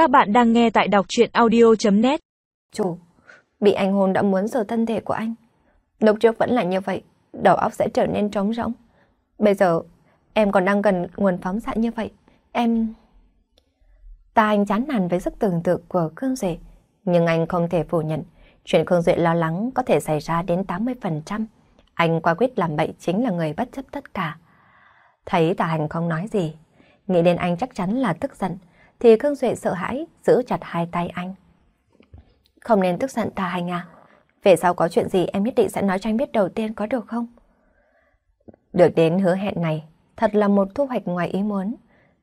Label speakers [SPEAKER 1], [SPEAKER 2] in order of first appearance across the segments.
[SPEAKER 1] Các bạn đang nghe tại đọc chuyện audio.net
[SPEAKER 2] Chủ, bị anh hôn đã muốn rời thân thể của anh. Lúc trước vẫn là như vậy, đầu óc sẽ trở nên trống rỗng. Bây giờ, em còn đang gần nguồn phóng xạ như vậy. Em... Ta anh chán nản với sức tưởng tượng của Khương Duệ. Nhưng anh không thể phủ nhận, chuyện Khương Duệ lo lắng có thể xảy ra đến 80%. Anh qua quyết làm bậy chính là người bất chấp tất cả. Thấy tà hành không nói gì, nghĩ đến anh chắc chắn là tức giận, thì Khương Duệ sợ hãi, giữ chặt hai tay anh. Không nên tức giận ta hành à? Về sau có chuyện gì em nhất định sẽ nói cho anh biết đầu tiên có được không? Được đến hứa hẹn này, thật là một thu hoạch ngoài ý muốn.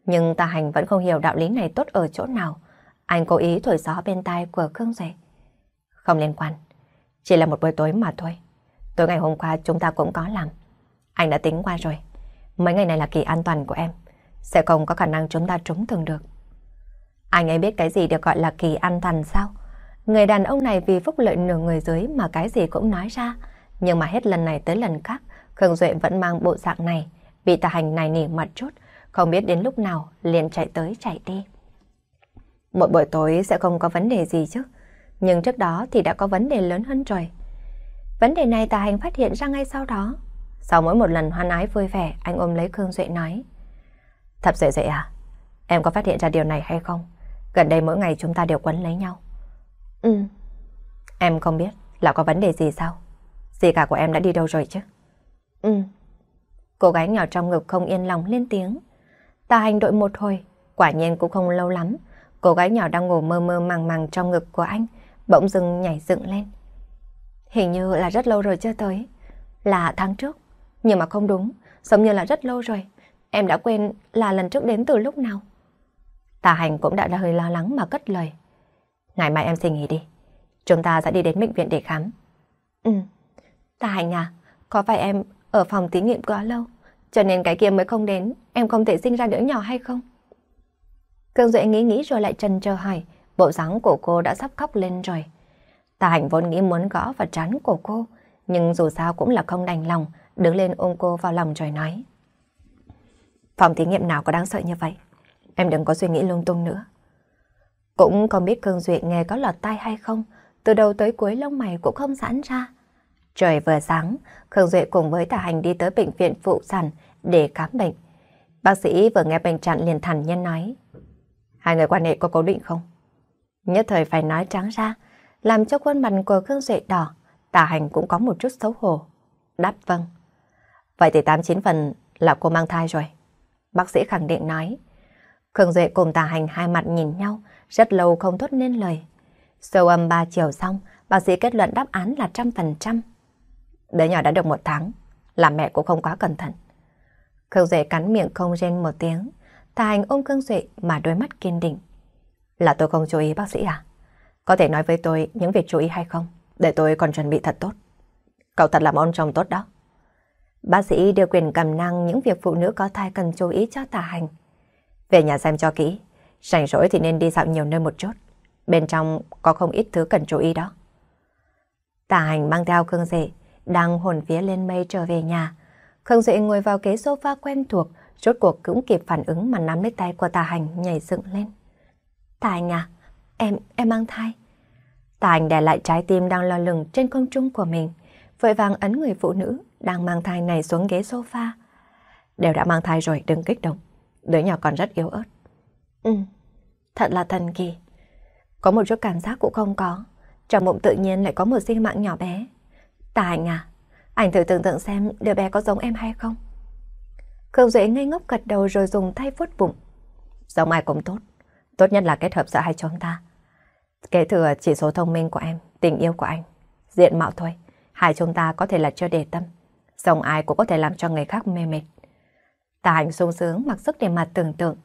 [SPEAKER 2] Nhưng tà hành vẫn không hiểu đạo lý này tốt ở chỗ nào. Anh cố ý thổi gió bên tai của Khương Duệ. Không liên quan, chỉ là một buổi tối mà thôi. Tối ngày hôm qua chúng ta cũng có làm. Anh đã tính qua rồi. Mấy ngày này là kỳ an toàn của em. Sẽ không có khả năng chúng ta trúng thường được. Anh ấy biết cái gì được gọi là kỳ an toàn sao? Người đàn ông này vì phúc lợi nửa người dưới mà cái gì cũng nói ra. Nhưng mà hết lần này tới lần khác, Khương Duệ vẫn mang bộ dạng này. Bị tà hành này nỉ mặt chút, không biết đến lúc nào liền chạy tới chạy đi. Mỗi buổi tối sẽ không có vấn đề gì chứ. Nhưng trước đó thì đã có vấn đề lớn hơn rồi. Vấn đề này tà hành phát hiện ra ngay sau đó. Sau mỗi một lần hoan ái vui vẻ, anh ôm lấy Khương Duệ nói. thập Duệ Duệ à, em có phát hiện ra điều này hay không? Gần đây mỗi ngày chúng ta đều quấn lấy nhau. Ừ. Em không biết là có vấn đề gì sao? Dì cả của em đã đi đâu rồi chứ? Ừ. Cô gái nhỏ trong ngực không yên lòng lên tiếng. Ta hành đội một hồi, quả nhiên cũng không lâu lắm. Cô gái nhỏ đang ngủ mơ mơ màng màng trong ngực của anh, bỗng dưng nhảy dựng lên. Hình như là rất lâu rồi chưa tới. Là tháng trước. Nhưng mà không đúng, giống như là rất lâu rồi. Em đã quên là lần trước đến từ lúc nào. Tà hành cũng đã hơi lo lắng mà cất lời. Ngày mai em xin nghỉ đi. Chúng ta sẽ đi đến bệnh viện để khám. Ừ. Tà hành à, có phải em ở phòng thí nghiệm quá lâu, cho nên cái kia mới không đến, em không thể sinh ra đứa nhỏ hay không? Cương Duệ nghĩ nghĩ rồi lại trần chờ hỏi, bộ dáng của cô đã sắp khóc lên rồi. Tà hành vốn nghĩ muốn gõ vào trán của cô, nhưng dù sao cũng là không đành lòng, đứng lên ôm cô vào lòng rồi nói. Phòng thí nghiệm nào có đáng sợ như vậy? Em đừng có suy nghĩ lung tung nữa. Cũng không biết Cương Duệ nghe có lọt tai hay không, từ đầu tới cuối lông mày cũng không giãn ra. Trời vừa sáng, Khương Duệ cùng với Tả Hành đi tới bệnh viện phụ sản để khám bệnh. Bác sĩ vừa nghe bệnh trạng liền thẳng nhân nói. Hai người quan hệ có cố định không? Nhất thời phải nói trắng ra, làm cho khuôn mặt của Khương Duệ đỏ, Tả Hành cũng có một chút xấu hổ. Đáp vâng. Vậy thì 89 phần là cô mang thai rồi. Bác sĩ khẳng định nói. Khương Duệ cùng Tả Hành hai mặt nhìn nhau, rất lâu không thốt nên lời. Sâu âm ba chiều xong, bác sĩ kết luận đáp án là trăm phần trăm. Đứa nhỏ đã được một tháng, là mẹ cũng không quá cẩn thận. Khương Duệ cắn miệng không rên một tiếng, Tà Hành ôm Khương Duệ mà đôi mắt kiên định. Là tôi không chú ý bác sĩ à? Có thể nói với tôi những việc chú ý hay không? Để tôi còn chuẩn bị thật tốt. Cậu thật là một ông chồng tốt đó. Bác sĩ đưa quyền cầm năng những việc phụ nữ có thai cần chú ý cho Tà Hành. Về nhà xem cho kỹ, rảnh rỗi thì nên đi dạo nhiều nơi một chút. Bên trong có không ít thứ cần chú ý đó. Tà Hành mang theo Khương Dệ, đang hồn vía lên mây trở về nhà. Khương Dệ ngồi vào ghế sofa quen thuộc, rốt cuộc cũng kịp phản ứng mà nắm lấy tay của Tà Hành nhảy dựng lên. Tà Hành à, em, em mang thai. Tà Hành để lại trái tim đang lo lừng trên không trung của mình, vội vàng ấn người phụ nữ đang mang thai này xuống ghế sofa. Đều đã mang thai rồi, đừng kích động. Đứa nhỏ còn rất yếu ớt. Ừ, thật là thần kỳ. Có một chút cảm giác cũng không có. Trong bụng tự nhiên lại có một sinh mạng nhỏ bé. Tà à, anh thử tưởng tượng xem đứa bé có giống em hay không? Khương Duệ ngây ngốc gật đầu rồi dùng tay vuốt bụng. Giống ai cũng tốt. Tốt nhất là kết hợp giữa hai chúng ta. Kế thừa chỉ số thông minh của em, tình yêu của anh. Diện mạo thôi, hai chúng ta có thể là chưa để tâm. Giống ai cũng có thể làm cho người khác mê mệt. Tà hành sung sướng mặc sức để mà tưởng tượng.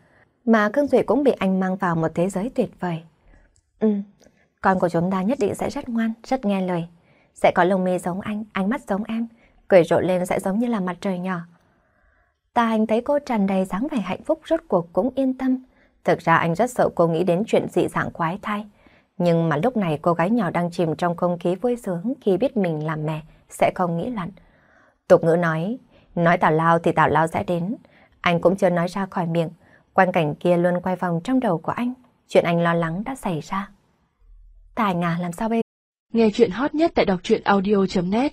[SPEAKER 2] Mà Khương Duệ cũng bị anh mang vào một thế giới tuyệt vời. Ừ, con của chúng ta nhất định sẽ rất ngoan, rất nghe lời. Sẽ có lông mi giống anh, ánh mắt giống em, cười rộ lên sẽ giống như là mặt trời nhỏ. Tà hạnh thấy cô tràn đầy dáng vẻ hạnh phúc rốt cuộc cũng yên tâm. Thực ra anh rất sợ cô nghĩ đến chuyện dị dạng quái thai. Nhưng mà lúc này cô gái nhỏ đang chìm trong không khí vui sướng khi biết mình làm mẹ sẽ không nghĩ lặn. Tục ngữ nói, nói tào lao thì tào lao sẽ đến. Anh cũng chưa nói ra khỏi miệng. Quan cảnh kia luôn quay vòng trong đầu của anh, Chuyện anh lo lắng đã xảy ra. Tài ngà làm sao bây
[SPEAKER 1] Nghe chuyện hot nhất tại đọc truyện audio.net